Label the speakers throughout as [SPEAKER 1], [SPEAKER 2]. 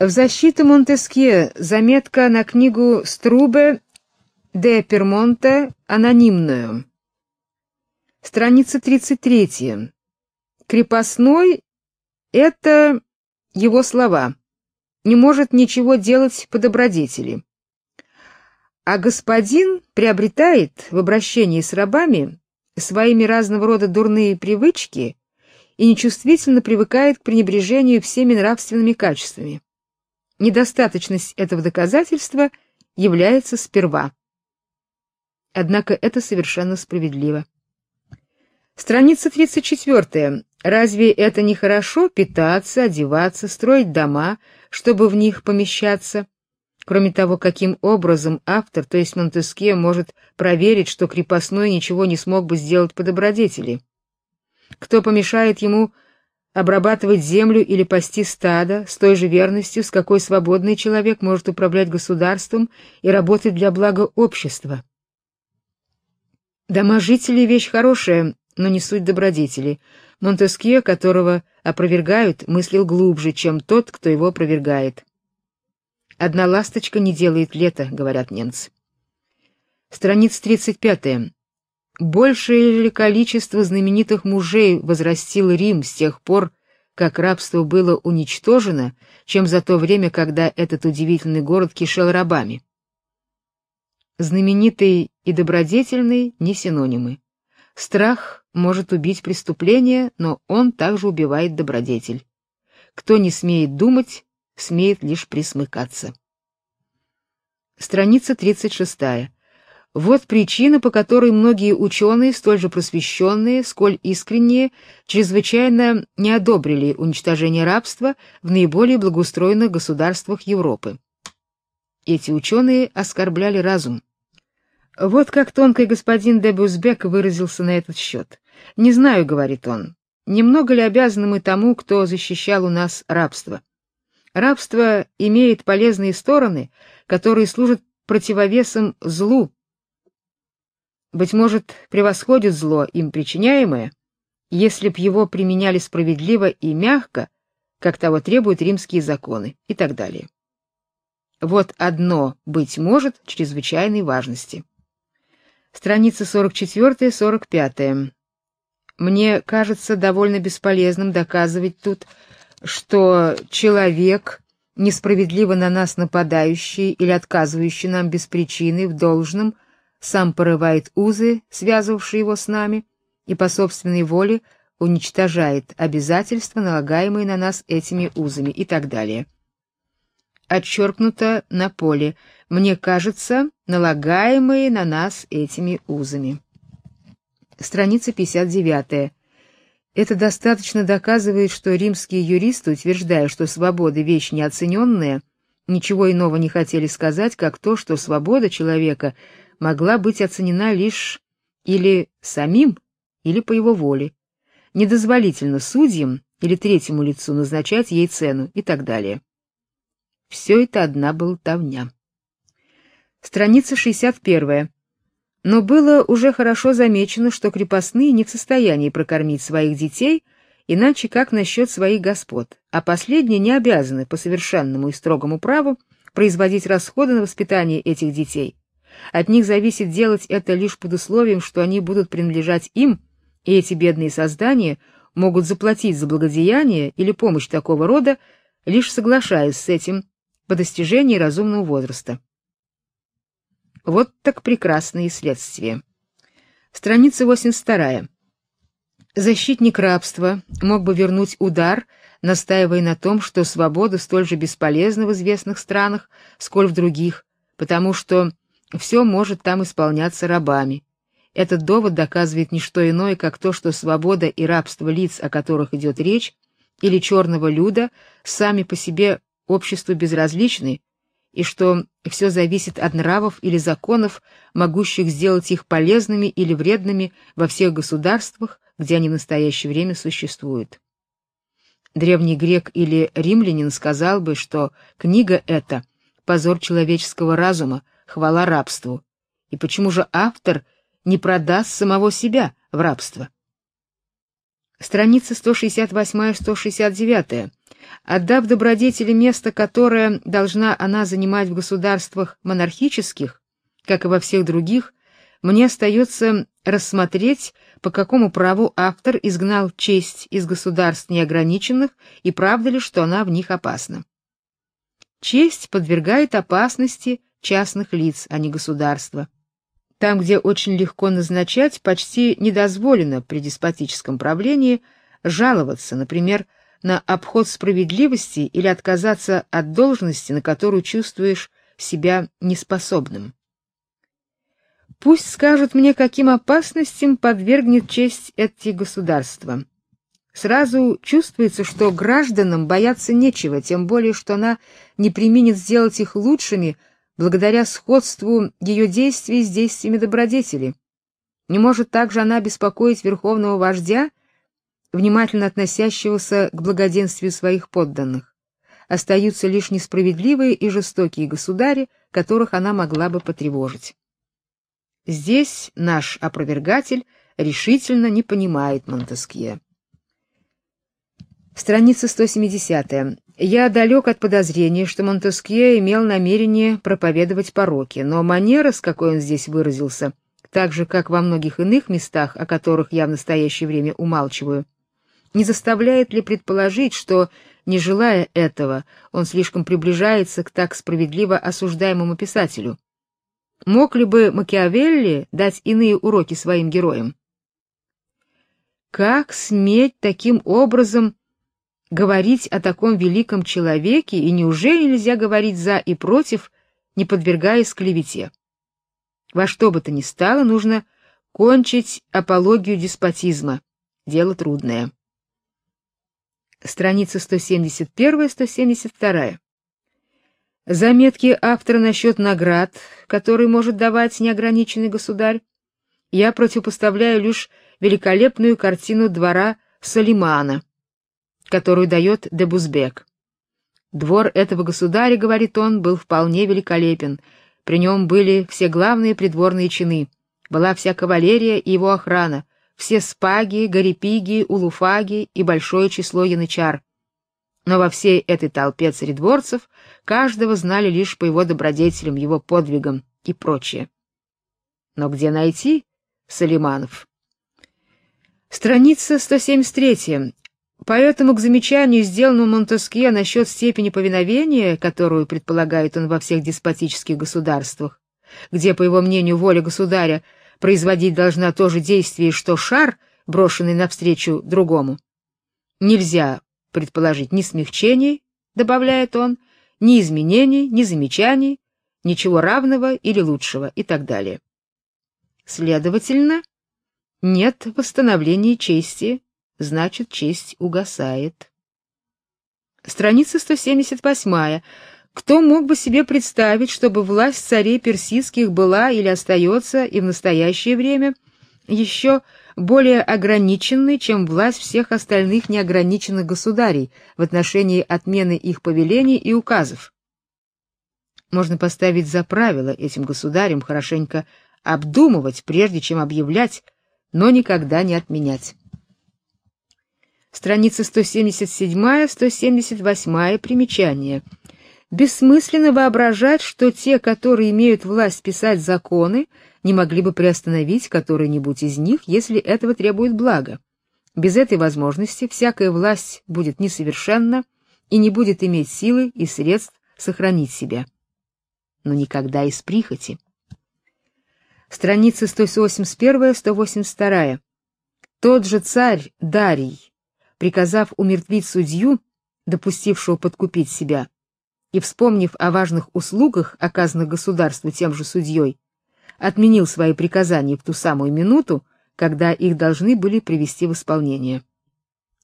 [SPEAKER 1] В защиту Монтескье заметка на книгу Струбе де Пермонте анонимную. Страница 33. Крепостной это его слова. Не может ничего делать по добродетели. А господин приобретает в обращении с рабами своими разного рода дурные привычки и нечувствительно привыкает к пренебрежению всеми нравственными качествами. Недостаточность этого доказательства является сперва. Однако это совершенно справедливо. Страница 34. Разве это не хорошо питаться, одеваться, строить дома, чтобы в них помещаться? Кроме того, каким образом автор, то есть Монтескье, может проверить, что крепостной ничего не смог бы сделать по добродетели? Кто помешает ему обрабатывать землю или пасти стадо с той же верностью, с какой свободный человек может управлять государством и работать для блага общества? Дома жителей вещь хорошая, но не суть добродетели. Монтескье, которого опровергают, мыслил глубже, чем тот, кто его опровергает. Одна ласточка не делает лета, говорят немцы. Страница 35. Большее ли количество знаменитых мужей возрастил Рим с тех пор, как рабство было уничтожено, чем за то время, когда этот удивительный город кишел рабами. Знаменитый и добродетельный не синонимы. Страх может убить преступление, но он также убивает добродетель. Кто не смеет думать, смеет лишь присмыкаться. Страница 36. Вот причина, по которой многие ученые, столь же просвещенные, сколь искренние, чрезвычайно не одобрили уничтожение рабства в наиболее благоустроенных государствах Европы. Эти ученые оскорбляли разум. Вот как тонкий господин де выразился на этот счет. «Не знаю, — говорит он, — немного ли обязаны мы тому, кто защищал у нас рабство. Рабство имеет полезные стороны, которые служат противовесом злу, быть может, превосходит зло им причиняемое, если б его применяли справедливо и мягко, как того требуют римские законы, и так далее. Вот одно быть может чрезвычайной важности. Страница 44-45. Мне кажется довольно бесполезным доказывать тут, что человек, несправедливо на нас нападающий или отказывающий нам без причины в должном, сам порывает узы, связывавшие его с нами, и по собственной воле уничтожает обязательства, налагаемые на нас этими узами и так далее. Отчеркнуто на поле, мне кажется, налагаемые на нас этими узами. Страница 59. Это достаточно доказывает, что римские юристы, утверждая, что свобода вещь неоцененная, ничего иного не хотели сказать, как то, что свобода человека — могла быть оценена лишь или самим, или по его воле. Недозволительно судьям или третьему лицу назначать ей цену и так далее. Все это одна болтовня. Страница 61. Но было уже хорошо замечено, что крепостные не в состоянии прокормить своих детей, иначе как насчет своих господ, а последние не обязаны по совершенному и строгому праву производить расходы на воспитание этих детей, от них зависит делать это лишь под условием, что они будут принадлежать им, и эти бедные создания могут заплатить за благодеяние или помощь такого рода, лишь соглашаясь с этим по достижении разумного возраста. Вот так прекрасные следствия. Страница 82. Защитник рабства мог бы вернуть удар, настаивая на том, что свобода столь же бесполезна в известных странах, сколь в других, потому что все может там исполняться рабами. Этот довод доказывает не что иное, как то, что свобода и рабство лиц, о которых идет речь, или черного люда, сами по себе обществу безразличны, и что все зависит от нравов или законов, могущих сделать их полезными или вредными во всех государствах, где они в настоящее время существуют. Древний грек или римлянин сказал бы, что книга эта позор человеческого разума, хвала рабству. И почему же автор не продаст самого себя в рабство? Страница 168-169. Отдав добродетели место, которое должна она занимать в государствах монархических, как и во всех других, мне остается рассмотреть, по какому праву автор изгнал честь из государств неограниченных и правда ли, что она в них опасна. Честь подвергает опасности частных лиц, а не государства. Там, где очень легко назначать, почти недозволено при деспотическом правлении жаловаться, например, на обход справедливости или отказаться от должности, на которую чувствуешь себя неспособным. Пусть скажут мне, каким опасностям подвергнет честь эти государства. Сразу чувствуется, что гражданам бояться нечего, тем более что она не применит сделать их лучшими благодаря сходству ее действий с действиями добродетели. Не может также она беспокоить верховного вождя, внимательно относящегося к благоденствию своих подданных. Остаются лишь несправедливые и жестокие государи, которых она могла бы потревожить. Здесь наш опровергатель решительно не понимает Монтескье. Страница 170. Я далек от подозрения, что Монтескье имел намерение проповедовать пороки, но манера, с какой он здесь выразился, так же как во многих иных местах, о которых я в настоящее время умалчиваю, не заставляет ли предположить, что, не желая этого, он слишком приближается к так справедливо осуждаемому писателю? Мог ли бы Макиавелли дать иные уроки своим героям? Как сметь таким образом говорить о таком великом человеке, и неужели нельзя говорить за и против, не подвергаясь клевете? Во что бы то ни стало, нужно кончить апологию деспотизма. Дело трудное. Страница 171-172. Заметки автора насчет наград, которые может давать неограниченный государь, я противопоставляю лишь великолепную картину двора Салимана, которую дает Дебузбек. Двор этого государя, говорит он, был вполне великолепен. При нем были все главные придворные чины, была вся кавалерия и его охрана, все спаги, гарипиги, улуфаги и большое число янычар. Но во всей этой толпе царедворцев каждого знали лишь по его добродетелям, его подвигам и прочее. Но где найти Салиманов? Страница 173. Поэтому к замечанию, сделанному Монтескье насчет степени повиновения, которую предполагает он во всех деспотических государствах, где, по его мнению, воля государя производить должна то же действие, что шар, брошенный навстречу другому, нельзя предположить ни смягчений, добавляет он, ни изменений, ни замечаний, ничего равного или лучшего и так далее. Следовательно, нет восстановления чести, значит, честь угасает. Страница 178. Кто мог бы себе представить, чтобы власть царей персидских была или остается и в настоящее время еще более ограниченной, чем власть всех остальных неограниченных государей в отношении отмены их повелений и указов. Можно поставить за правило этим государям хорошенько обдумывать, прежде чем объявлять, но никогда не отменять. Страница 177-178 примечание. Бессмысленно воображать, что те, которые имеют власть писать законы, не могли бы приостановить который-нибудь из них, если этого требует благо. Без этой возможности всякая власть будет несовершенна и не будет иметь силы и средств сохранить себя. Но никогда из прихоти. Страница 181-182. Тот же царь Дарий, приказав умертвить судью, допустившего подкупить себя, и вспомнив о важных услугах, оказанных государству тем же судьей, отменил свои приказания в ту самую минуту, когда их должны были привести в исполнение.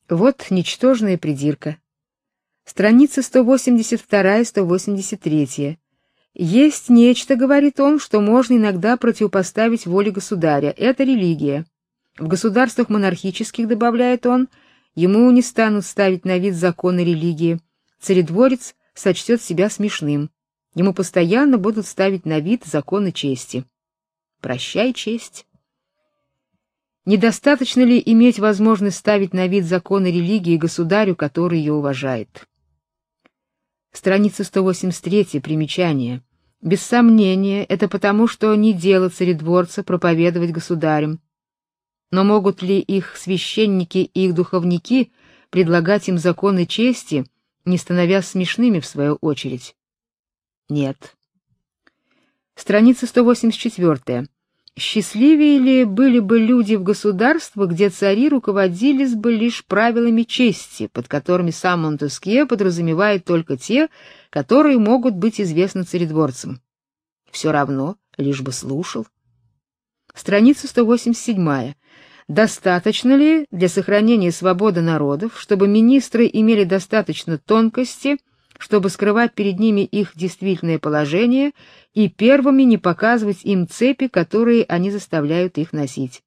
[SPEAKER 1] Вот ничтожная придирка. Страница 182-183. Есть нечто, говорит он, что можно иногда противопоставить воле государя. Это религия. В государствах монархических, добавляет он, ему не станут ставить на вид законы религии. Царедворец сочтет себя смешным. Ему постоянно будут ставить на вид законы чести. Прощай честь. Недостаточно ли иметь возможность ставить на вид законы религии государю, который ее уважает? Страница 183, примечание. Без сомнения, это потому, что не дело царедворца проповедовать государям. Но могут ли их священники и их духовники предлагать им законы чести, не становясь смешными в свою очередь? Нет. Страница 184. Счастливее ли были бы люди в государствах, где цари руководились бы лишь правилами чести, под которыми сам Монтескье подразумевает только те, которые могут быть известны царедворцам? Все равно, лишь бы слушал. Страница 187. Достаточно ли для сохранения свободы народов, чтобы министры имели достаточно тонкости, чтобы скрывать перед ними их действительное положение и первыми не показывать им цепи, которые они заставляют их носить?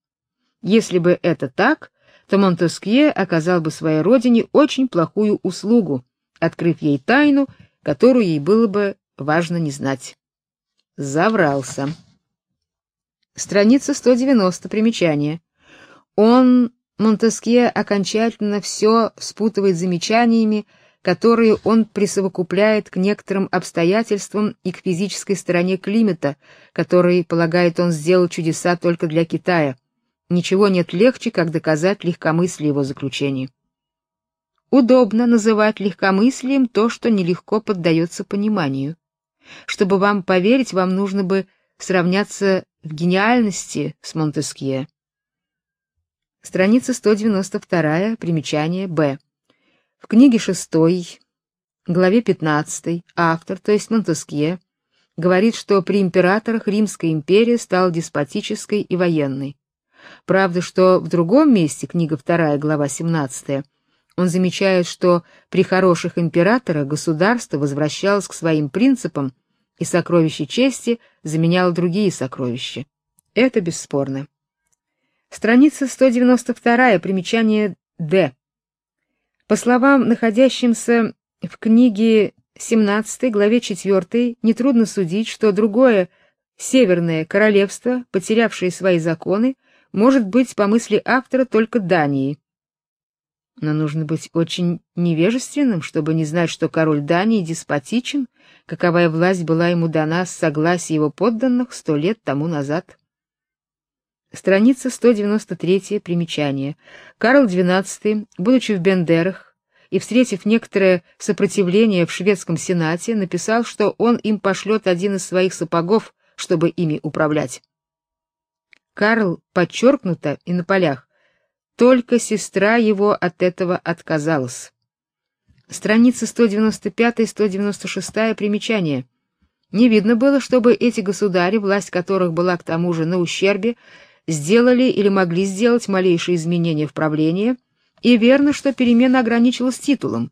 [SPEAKER 1] Если бы это так, то Монтескье оказал бы своей родине очень плохую услугу, открыв ей тайну, которую ей было бы важно не знать. Заврался. Страница 190, примечание. Он, Монтескье, окончательно все спутывает замечаниями, которые он присовокупляет к некоторым обстоятельствам и к физической стороне климата, который, полагает он, сделал чудеса только для Китая. Ничего нет легче, как доказать легкомыслие его заключений. Удобно называть легкомыслием то, что нелегко поддается пониманию. Чтобы вам поверить, вам нужно бы сравняться в гениальности с Монтескье. Страница 192, примечание Б. В книге 6, главе 15, автор, то есть Монтескье, говорит, что при императорах Римская империя стала деспотической и военной. Правда, что в другом месте, книга 2, глава 17, он замечает, что при хороших императорах государство возвращалось к своим принципам, и сокровище чести заменяло другие сокровища. Это бесспорно. Страница 192, примечание Д. По словам находящимся в книге 17, главе 4, нетрудно судить, что другое северное королевство, потерявшее свои законы, может быть по мысли автора только Данией. Но нужно быть очень невежественным, чтобы не знать, что король Дании деспотичен, каковая власть была ему дана с согласия его подданных сто лет тому назад. Страница 193, примечание. Карл XII, будучи в Бендерах и встретив некоторое сопротивление в шведском сенате, написал, что он им пошлет один из своих сапогов, чтобы ими управлять. Карл подчеркнуто и на полях. Только сестра его от этого отказалась. Страница 195-196 примечание. Не видно было, чтобы эти государи, власть которых была к тому же на ущербе, сделали или могли сделать малейшие изменения в правлении, и верно, что перемена ограничилась титулом.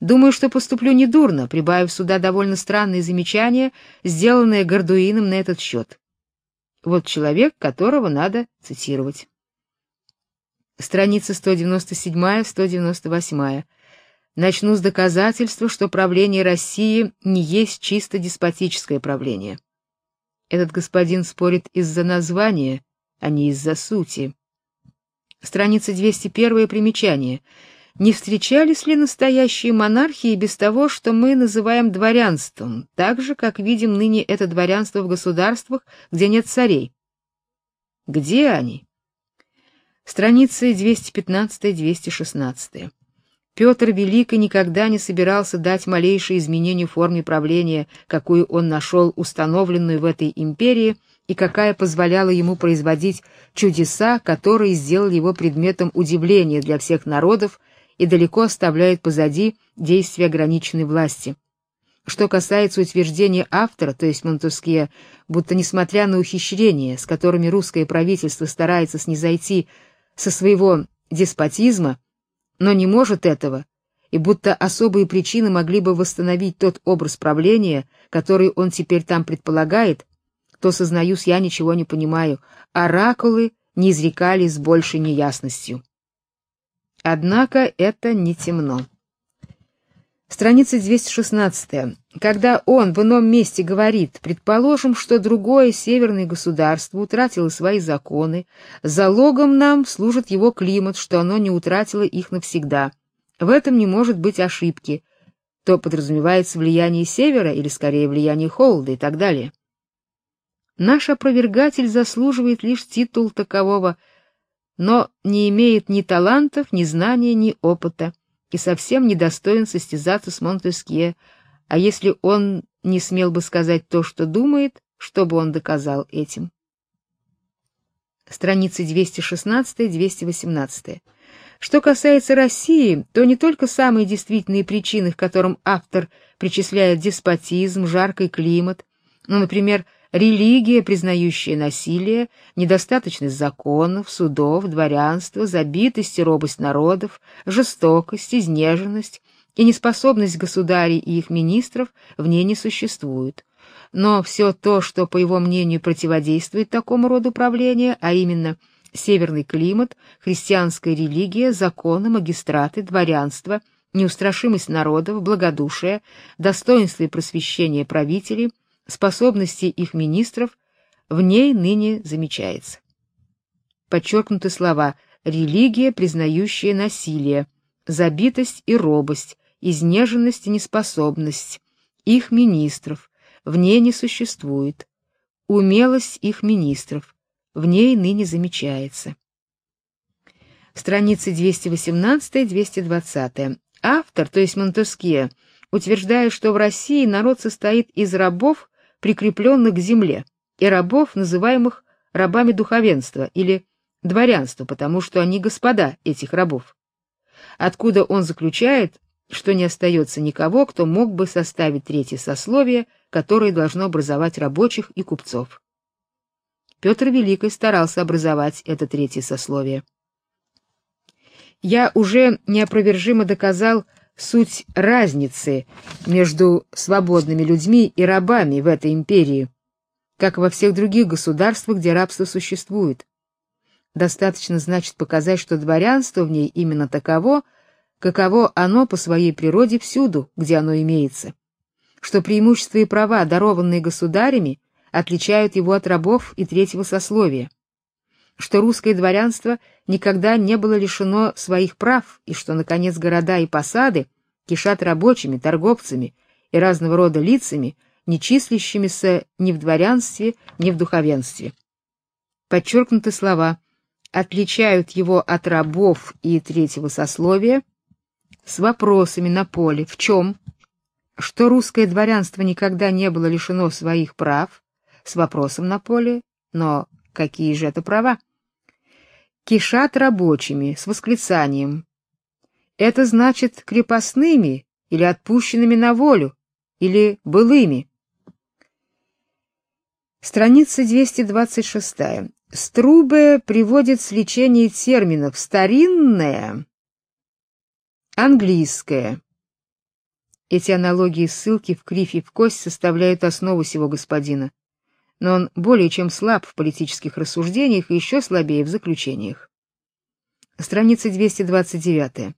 [SPEAKER 1] Думаю, что поступлю недурно, прибавив сюда довольно странные замечания, сделанные Гордуином на этот счет. Вот человек, которого надо цитировать. Страница 197-198. Начну с доказательства, что правление России не есть чисто деспотическое правление. Этот господин спорит из-за названия, а не из-за сути. Страница 201 примечание. Не встречались ли настоящие монархии без того, что мы называем дворянством, так же, как видим ныне это дворянство в государствах, где нет царей? Где они? Страницы 215-216. Петр Великий никогда не собирался дать малейшее изменение в форме правления, какую он нашел установленную в этой империи, и какая позволяла ему производить чудеса, которые сделали его предметом удивления для всех народов и далеко оставляют позади действия ограниченной власти. Что касается утверждения автора, то есть Монтескье, будто несмотря на ухищрения, с которыми русское правительство старается снизойти со своего деспотизма, но не может этого, и будто особые причины могли бы восстановить тот образ правления, который он теперь там предполагает, то, сознаюсь, я ничего не понимаю. Оракулы не изрекали с большей неясностью. Однако это не темно. Страница 216. Когда он в ином месте говорит: "Предположим, что другое северное государство утратило свои законы, залогом нам служит его климат, что оно не утратило их навсегда. В этом не может быть ошибки, то подразумевается влияние севера или скорее влияние холода и так далее. Наш опровергатель заслуживает лишь титул такового, но не имеет ни талантов, ни знания, ни опыта и совсем не достоин состязаться с Монтескье, а если он не смел бы сказать то, что думает, что бы он доказал этим? Страницы 216-218. Что касается России, то не только самые действительные причины, к которым автор причисляет деспотизм, жаркий климат, но, например, религия, признающая насилие, недостаточность законов, судов, дворянство, забитость и робость народов, жестокость, изнеженность и неспособность государей и их министров в ней не существуют. Но все то, что, по его мнению, противодействует такому роду правления, а именно – северный климат, христианская религия, законы, магистраты, дворянство, неустрашимость народов, благодушие, достоинство и просвещение правителей, способности их министров в ней ныне замечается. Подчеркнуты слова религия, признающая насилие, забитость и робость, изнеженность и неспособность их министров в ней не существует. Умелость их министров в ней ныне замечается. Страницы 218-220. Автор, то есть Монтескье, утверждает, что в России народ состоит из рабов, прикрепленных к земле, и рабов, называемых рабами духовенства или дворянства, потому что они господа этих рабов. Откуда он заключает, что не остается никого, кто мог бы составить третье сословие, которое должно образовать рабочих и купцов. Петр Великий старался образовать это третье сословие. Я уже неопровержимо доказал суть разницы между свободными людьми и рабами в этой империи, как во всех других государствах, где рабство существует. Достаточно значит показать, что дворянство в ней именно таково, каково оно по своей природе всюду, где оно имеется, что преимущества и права, дарованные государями, отличают его от рабов и третьего сословия, что русское дворянство никогда не было лишено своих прав и что наконец города и посады кишат рабочими, торговцами и разного рода лицами, не числящимися ни в дворянстве, ни в духовенстве. Подчеркнуты слова отличают его от рабов и третьего сословия с вопросами на поле в чем? Что русское дворянство никогда не было лишено своих прав, с вопросом на поле, но какие же это права? Кишат рабочими с восклицанием. Это значит крепостными или отпущенными на волю, или былыми. Страница 226. Струбе приводит сличение терминов старинное, английское. Эти аналогии и ссылки в кривь и в кость составляют основу сего господина но он более чем слаб в политических рассуждениях и еще слабее в заключениях. Страница 229.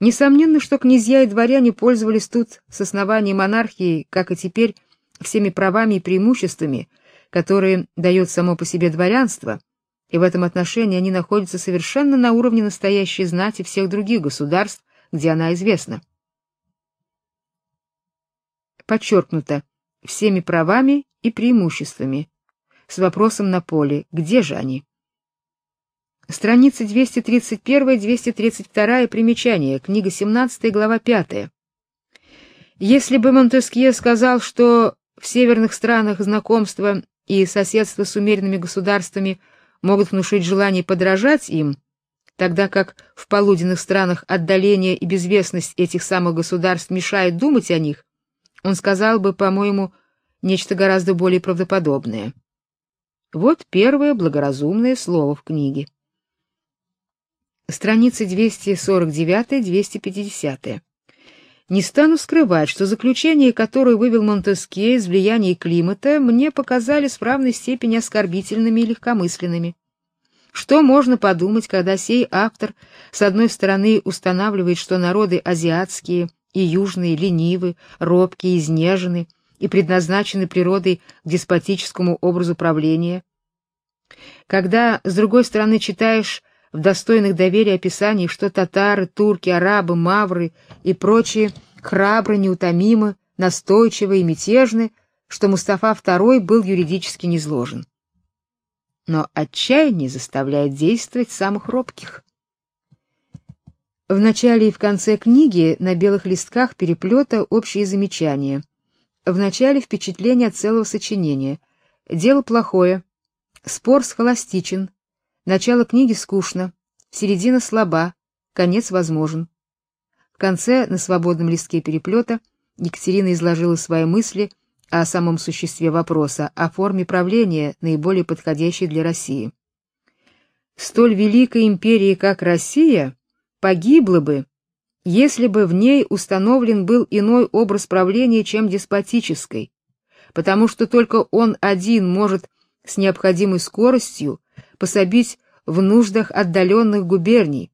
[SPEAKER 1] Несомненно, что князья и дворяне пользовались тут с основания монархии, как и теперь, всеми правами и преимуществами, которые дает само по себе дворянство, и в этом отношении они находятся совершенно на уровне настоящей знати всех других государств, где она известна. Подчеркнуто, всеми правами и преимуществами, с вопросом на поле, где же они? Страницы 231-232 примечание, книга 17, глава 5. Если бы Монтескье сказал, что в северных странах знакомство и соседство с умеренными государствами могут внушить желание подражать им, тогда как в полуденных странах отдаление и безвестность этих самых государств мешает думать о них, он сказал бы, по-моему, нечто гораздо более правдоподобное. Вот первое благоразумное слово в книге. Страницы 249-250. Не стану скрывать, что заключения, которые вывел Монтескье из влияния климата, мне показались в равной степени оскорбительными и легкомысленными. Что можно подумать, когда сей автор с одной стороны устанавливает, что народы азиатские и южные ленивы, робкие, изнежены, и предназначены природой к деспотическому образу правления. Когда с другой стороны читаешь в достойных доверия описаний, что татары, турки, арабы, мавры и прочие храбры, неутомимы, настойчивы и мятежны, что Мустафа II был юридически низложен. Но отчаяние заставляет действовать самых робких. В начале и в конце книги на белых листках переплета общие замечания. В начале впечатление от целого сочинения. Дело плохое. Спор схоластичен. Начало книги скучно, середина слаба, конец возможен. В конце на свободном листке переплета Екатерина изложила свои мысли о самом существе вопроса, о форме правления, наиболее подходящей для России. Столь великой империи, как Россия, погибла бы, если бы в ней установлен был иной образ правления, чем деспотический, потому что только он один может с необходимой скоростью пособить в нуждах отдаленных губерний.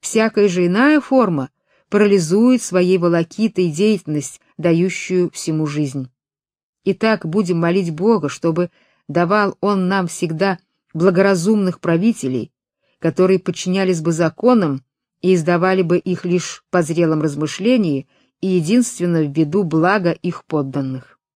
[SPEAKER 1] Всякая же иная форма парализует своей волокитой деятельность, дающую всему жизнь. Итак, будем молить Бога, чтобы давал он нам всегда благоразумных правителей, которые подчинялись бы законам и издавали бы их лишь по зрелом размышлении и единственно в виду блага их подданных.